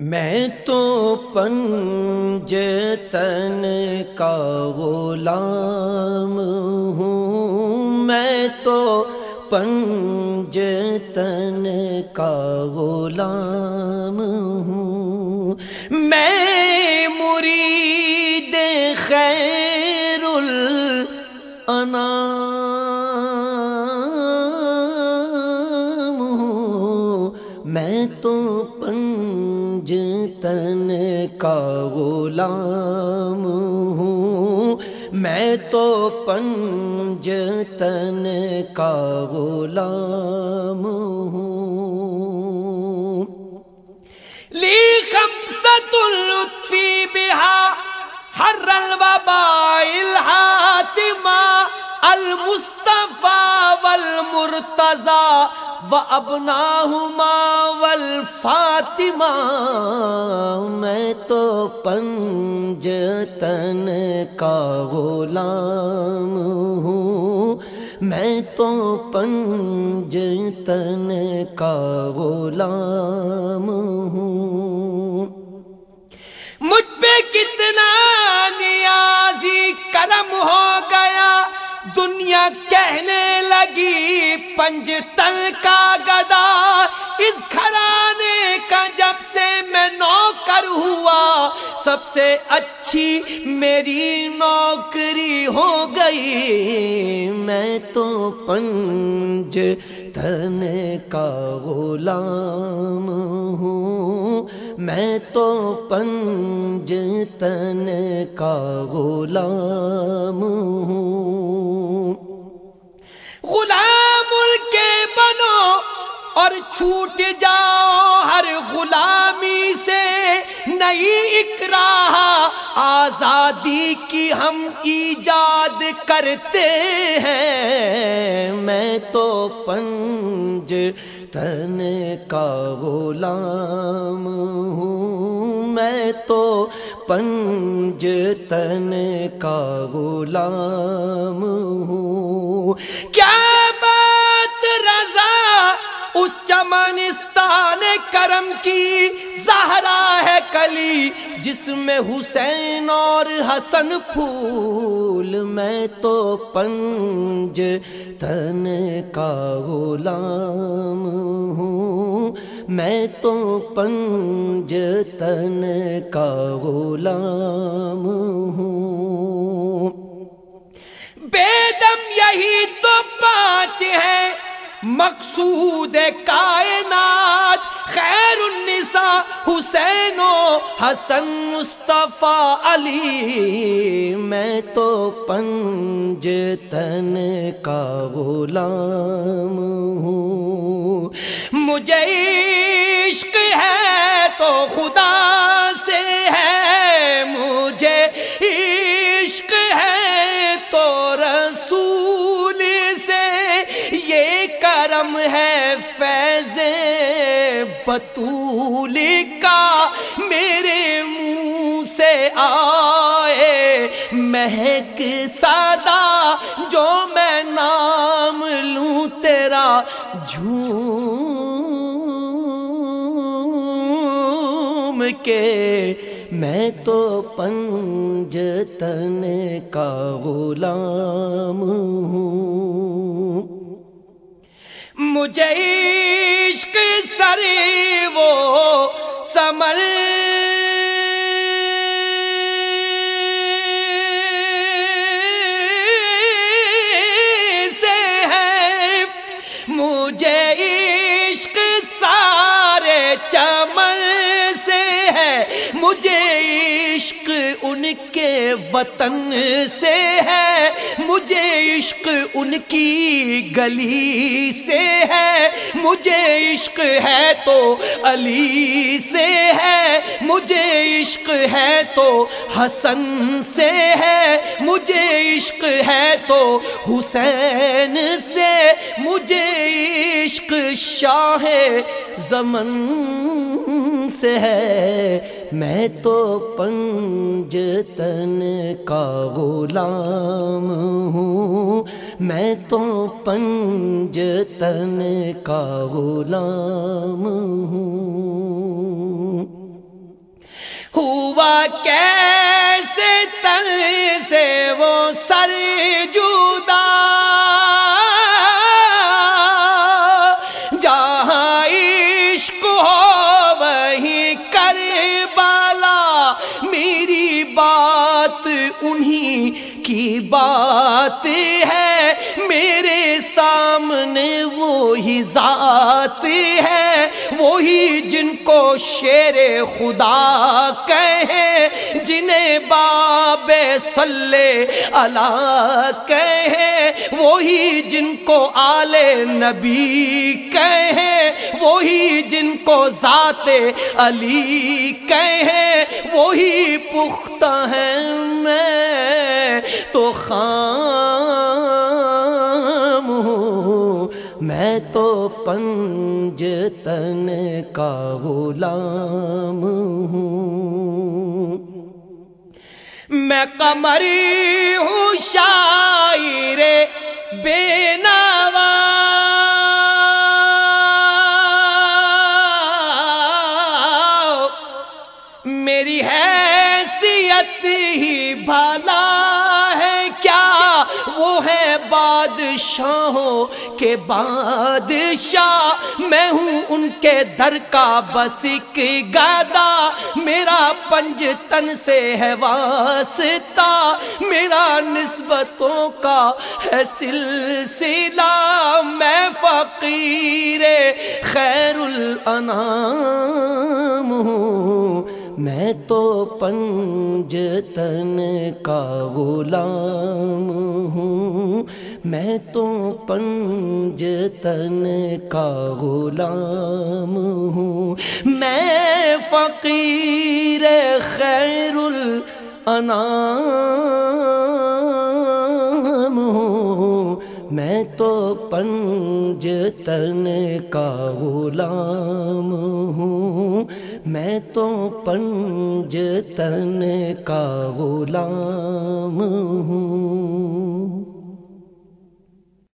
میں تو پنج تن کا غلام ہوں۔ میں تو پنج تن کا غلام ہوں۔ میں مرید خیر الانام ہوں۔ میں تو پنج تن کا غلام ہوں، میں تو پنج تن کا غلام ہوں۔ لی خمسة اللطف بها، حر الوباء الحاتمة المصطفى والمرتضى۔ وابناهما والفاطمہ میں تو پنج تن کا غلام ہوں۔ میں تو پنج تن کا غلام ہوں۔ مجھ پہ کتنا نیازی کرم ہو گیا۔ دنیا کہنے لگی پنجتن کا گدا اس گھرانے کا جب سے میں نوکر ہوا سب سے اچھی میری نوکری ہو گئی میں تو پنج تن کا غلام ہوں میں تو پنج تن کا غلام ہوں چھوٹ جاؤ ہر غلامی سے نئی اکراہ آزادی کی ہم ایجاد کرتے ہیں۔ میں تو پنج تن کا غلام ہوں۔ میں تو پنج تن کا غلام ہوں۔ کیا چمنستان کرم کی زہرا ہے کلی، جس میں حسین اور حسن پھول، میں تو پنج تن کا غلام ہوں۔ میں تو پنج تن کا غلام ہوں۔ بیدم یہی تو پانچ ہے مقصود کائنات، خیر النساء، حسین و حسن، مصطفیٰ علی۔ میں تو پنج تن کا غلام ہوں۔ مجھے بطول کا میرے منہ سے آئے، مہک سادہ جو میں نام لوں تیرا جھوم کے۔ میں تو پنج تن کا غلام ہوں۔ مجھے عشق سر وہ سمر کے وطن سے ہے، مجھے عشق ان کی گلی سے ہے۔ مجھے عشق ہے تو علی سے ہے، مجھے عشق ہے تو حسن سے ہے۔ مجھے عشق ہے تو حسین سے، مجھے عشق شاہ زمن سے ہے۔ میں تو پنج تن کا غلام ہوں۔ میں تو پنج تن کا غلام ہوں۔ ہوا کیسے تل بات انہیں کی بات ہے۔ میرے سامنے وہی ذات ہے۔ وہی جن کو شیر خدا کہیں جنہیں باب صلی اللہ کہیں وہی جن کو آل نبی کہیں وہی جن کو ذات علی کہیں وہی پختہ ہے میں تو خام ہوں۔ میں تو پنج تن کا غلام ہوں۔ میں کمری ہوں شاعر بے نوا۔ میری ہے حیثیت ہی بھلا ہے کیا؟ وہ ہے بادشاہوں کے بادشاہ۔ میں ہوں ان کے در کا بس ایک گادا۔ میرا پنج تن سے ہے واسطہ۔ میرا نسبتوں کا ہے سلسلہ۔ میں فقیر خیر الانام ہوں۔ میں تو پنج تن کا غلام ہوں۔ میں تو پنج تن کا غلام ہوں۔ میں فقیر خیر الانام تو پنج تن کا غلام ہوں۔ میں تو پنج تن کا غلام ہوں۔